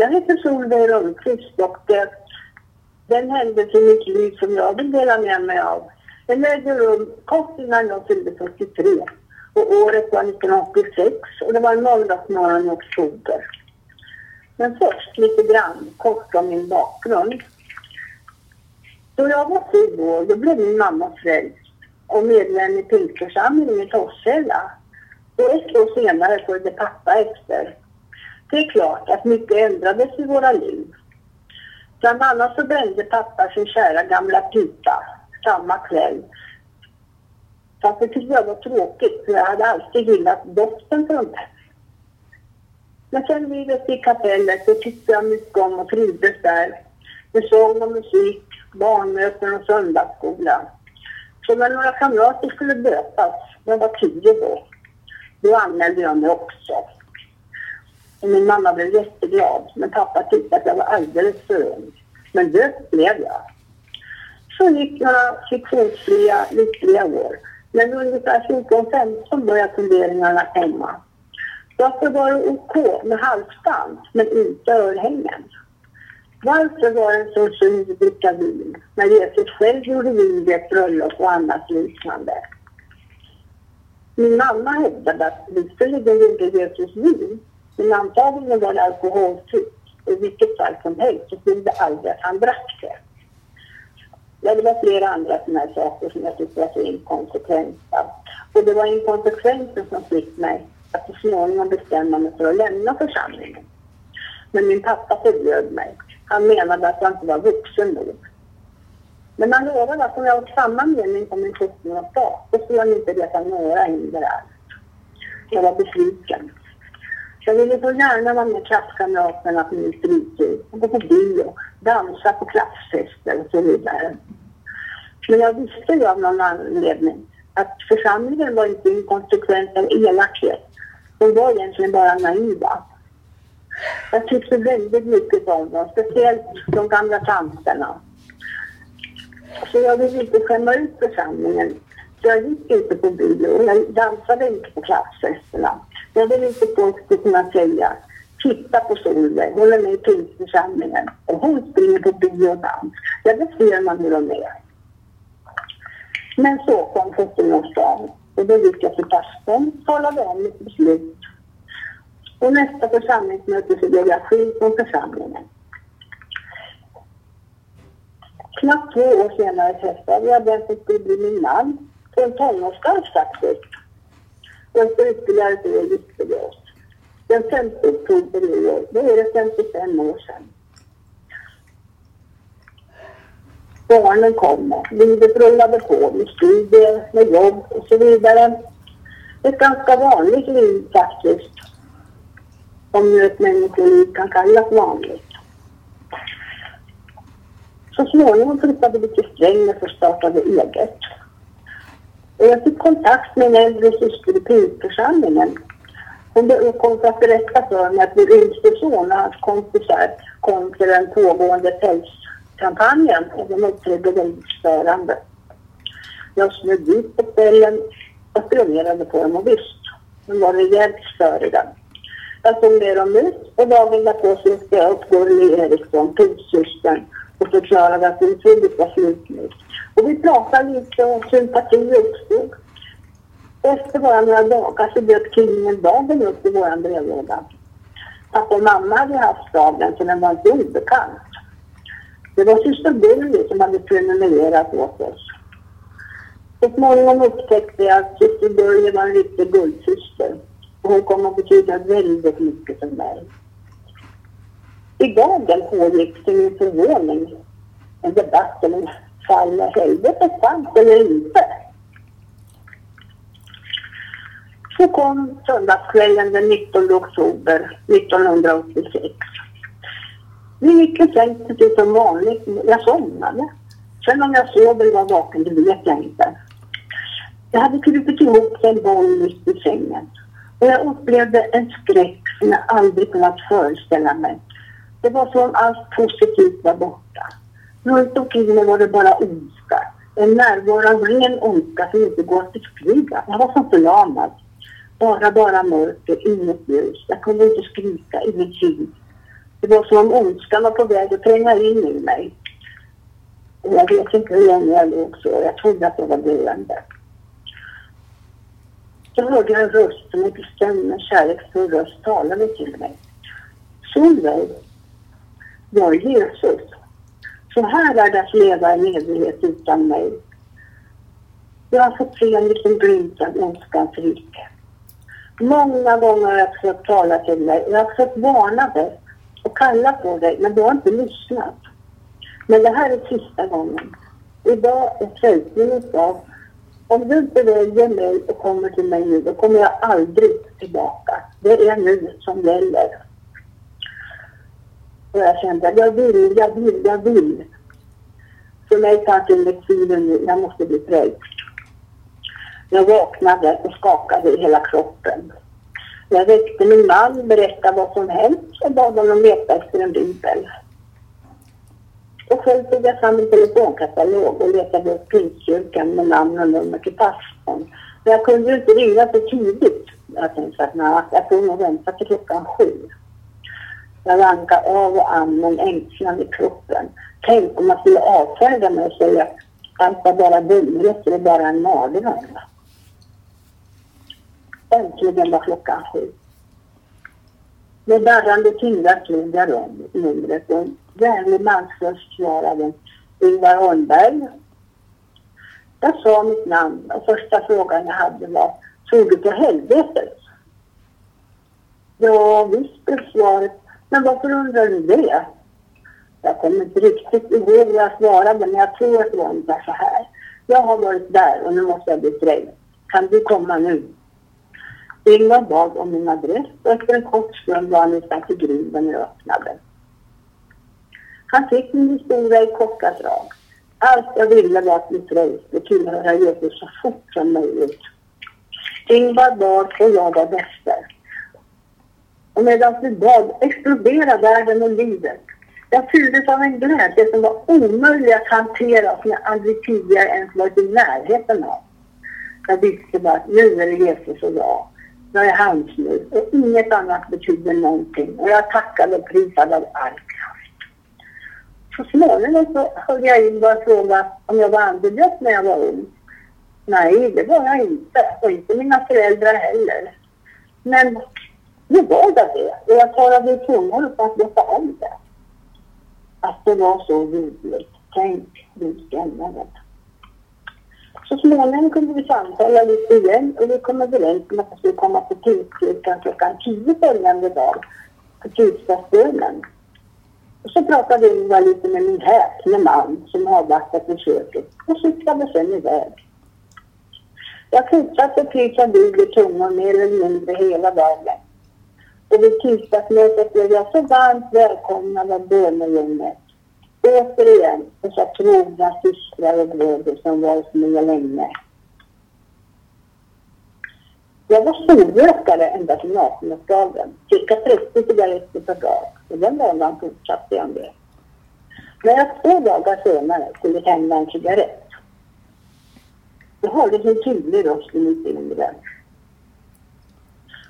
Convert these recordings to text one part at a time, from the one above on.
jag heter Solveig Rundqvist och det, den händelse i mitt liv som jag vill dela med mig av den ägde rum kort innan jag fyllde 43 och året var 1986 och det var en måndagsmorgon i oktober. Men först lite grann kort om min bakgrund. Då jag var sju år då blev min mamma frälst och medlem i pingstförsamlingen i Torshälla. Och ett år senare följde pappa efter. Det är klart att mycket ändrades i våra liv. Bland annat så brände pappa sin kära gamla pipa samma kväll. Fast det tyckte jag var tråkigt för jag hade alltid gillat doften från det. Men sen livet i kapellet så tyckte jag mycket om och trivdes där. Med sång och musik, barnmöten och söndagsskola. Så när några kamrater skulle döpas, jag var tio då, då anmälde jag mig också. Och min mamma blev jätteglad, men pappa tyckte att jag var alldeles för ung. Men det blev jag. Så gick några friktionsfria, lyckliga år. Men ungefär 14-15 började funderingarna komma. Varför var det OK med halsband men inte örhängen? Varför var det en så synd att dricka vin när Jesus själv gjorde vin vid ett bröllop och annat liknande? Min mamma hävdade att visserligen gjorde Jesus vin, men antagligen var det alkoholfritt. I vilket fall som helst så stod det aldrig att han drack det. Ja, det var flera andra sådana här saker som jag tyckte var så inkonsekventa. Och det var inkonsekvensen som fick mig att så småningom bestämma mig för att lämna församlingen. Men min pappa förbjöd mig. Han menade att jag inte var vuxen nog. Men han lovade att om jag åt samma mening på min 17-årsdag, då skulle han inte resa några hinder alls. Jag var besviken. Jag ville så gärna vara med klasskamraterna på min fritid, gå på bio, dansa på klassfester och så vidare. Men jag visste ju av någon anledning att församlingen var inte inkonsekvent av elakhet. De var egentligen bara naiva. Jag tyckte väldigt mycket om dem, speciellt de gamla tanterna. Så jag ville inte skämma ut församlingen. Så jag gick inte på bio, och jag dansade inte på klassfesterna. Jag vill inte folk ska kunna säga Titta på Solveig, hon är med i Pingstförsamlingen och hon springer på bio och dans. Ja, det ser man hur de är. Men så kom 17-årsdagen och då gick jag till pastorn, talade om mitt beslut. Och nästa församlingsmöte så blev jag skild från församlingen. Knappt två år senare träffade jag den som skulle bli min man en tonårsdans faktiskt. Och efter ytterligare ett år gifte vi oss. Den 5 oktober i år, då är det 55 år sedan. Barnen kommer, livet rullade på med studier, med jobb och så vidare. Ett ganska vanligt liv faktiskt. Om nu ett människoliv kan kallas vanligt. Så småningom flyttade vi till Strängnäs och startade eget. Och jag fick kontakt med en äldre syster i Pingstförsamlingen. Hon kom för att berätta för mig att min yngste son och hans kompisar kom till den pågående pälskampanjen och de uppträdde väldigt störande. Jag smög dit på kvällen och spionerade på dem och visst, de var rejält störiga. Jag såg ner dem ut och dagen därpå sökte jag upp Gurli Eriksson, pingstsystern, och förklarade att det kriget var slut nu. Och vi pratade lite och sympati uppstod. Efter bara några dagar så dök tidningen Dagen upp i vår brevlåda. Pappa och mamma hade haft dagen så den var inte obekant. Det var syster Gulli som hade prenumererat åt oss. Så småningom upptäckte jag att syster Gulli var en riktig guldsyster. Och hon kom att betyda väldigt mycket för mig. I dagen pågick till min förvåning en debatt om ifall helvetet fanns eller inte. Så kom söndagskvällen den 19 oktober 1986. Vi gick i säng precis som vanligt. Jag somnade. Sen om jag sov eller var vaken, det vet jag inte. Jag hade krupit ihop en boll mitt i sängen. Och jag upplevde en skräck som jag aldrig kunnat föreställa mig. Det var som om allt positivt var borta. Runt omkring mig var det bara ondska. En närvaro av ren ondska som inte går att beskriva. Jag var som förlamad. Bara, bara mörker, inget ljus. Jag kunde inte skrika, inget ljud. Det var som om ondskan var på väg att tränga in i mig. Och jag vet inte hur länge jag låg så. Jag trodde att jag var döende. Så hörde jag en röst, en bestämd och kärleksfull röst talade till mig. Solveig, jag är Jesus. Så här är det att leva i evighet utan mig. Jag har fått se en liten glimt av ondskans rike. Många gånger har jag försökt tala till dig. Jag har försökt varna dig och kalla på dig, men du har inte lyssnat. Men det här är sista gången. Idag är frälsningen av Om du inte väljer mig och kommer till mig nu, då kommer jag aldrig tillbaka. Det är nu som gäller. Och jag kände att jag vill, jag vill, jag vill. För mig fanns inget tvivel nu, jag måste bli frälst. Jag vaknade och skakade i hela kroppen. Jag väckte min man, berättade vad som hänt och bad honom leta efter en bibel. Och själv tog jag fram en telefonkatalog och letade upp Pingstkyrkan med namn och nummer till pastorn. Men jag kunde ju inte ringa så tidigt. Jag tänkte att nej, jag får nog vänta till klockan sju. Jag rankade av och an med ängslan i kroppen. Tänk om man skulle avfärda mig och säga allt var bara dumheter och bara en mardröm. Äntligen var klockan sju. Med darrande tyngder slog jag om numret och en vänlig mansröst svarade Ingvar Holmberg. Jag sa mitt namn och första frågan jag hade var Tror du på helvetet? Ja, visst blev svaret. Men varför undrar du det? Jag kommer inte riktigt ihåg vad jag svarade, men jag tror att det var ungefär så här. Jag har varit där och nu måste jag bli frälst. Kan du komma nu? Ingvar bad om min adress och efter en kort stund var han utanför grinden och öppnade. Han fick min historia i korta drag. Allt jag ville var att bli frälst och tillhöra Jesus så fort som möjligt. Ingvar bad och jag var efter. Och medan vi bad exploderade världen och livet. Jag fylldes av en glädje som var omöjlig att hantera som jag aldrig tidigare ens varit i närheten av. Jag visste bara att nu är det Jesus och jag. Jag är hans nu och inget annat betyder någonting. Och jag tackade och prisade av all kraft. Så småningom så hörde jag in och fråga om jag var andedöpt när jag var ung. Nej, det var jag inte. Och inte mina föräldrar heller. Men nu var jag det. Och jag talade i tungor för att veta om det. Att det var så ljuvligt. Tänk vilken så småningom kunde vi samtala lite igen och vi kom överens om att jag skulle komma till Pingstkyrkan klockan tio följande dag på tisdagsbönen. Och så pratade Ingvar lite med min häpne man som avvaktat besöket och cyklade sen iväg. Jag fortsatte prisa Gud i tungor mer eller mindre hela dagen. Och vid tisdagsmötet blev jag så varmt välkomnad av bönegänget återigen dessa trogna systrar och bröder som varit med länge. Jag var storrökare ända till 18-årsdagen, cirka 30 cigaretter per dag. Och den vanan fortsatte jag med. När jag två dagar senare skulle tända en cigarett, då hördes en tydlig röst i mitt inre.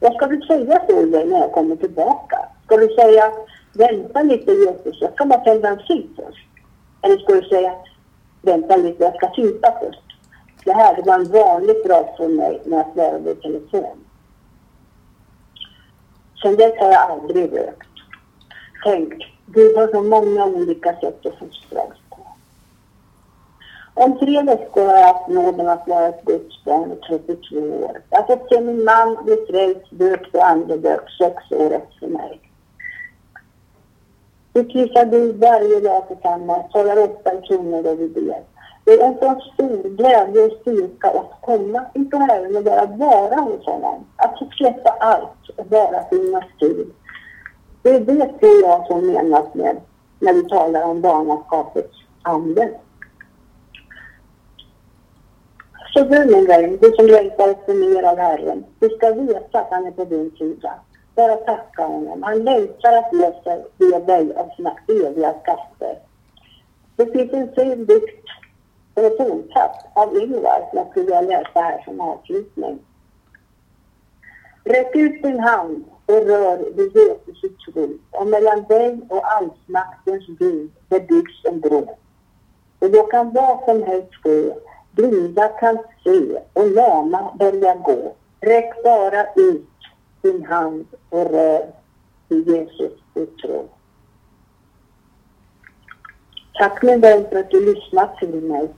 Vad ska du säga till dig när jag kommer tillbaka? Ska du säga vänta lite Jesus, jag ska bara tända en cigg först. Eller ska du säga, vänta lite, jag ska supa först. Det här var en vanlig fras för mig när jag svarade i telefon. Sen dess har jag aldrig rökt. Tänk, Gud har så många olika sätt att fostra oss. Om tre veckor har jag haft nåden att vara ett dödsbarn barn i 32 år. Jag har fått se min man bli frälst, döpt och andedöpt sex år efter mig. Vi kryssar Gud varje dag tillsammans, talar ofta i kronor och vi ber. Det är en sån stor glädje och styrka att komma inför Herren och bara vara hos honom. Att få släppa allt och bara finnas till. Det är det tror jag som menas med när vi talar om barnaskapets ande. Så du min vän, du som längtar efter mer av Herren, du ska veta att han är på din sida bara tacka honom. Han längtar att ge, sig, ge dig av sina eviga skatter. Det finns en fin dikt, telefontapp av Ingvar som jag skulle vilja läsa här som avslutning. Räck ut din hand och rör vid Jesus tro. Och mellan dig och allsmaktens Gud, det byggs en bro. Och då kan vad som helst ske. Blinda kan se och lama börja gå. Räck bara ut din hand och rör till Jesus i tro. Tack min vän för att du lyssnat till mig.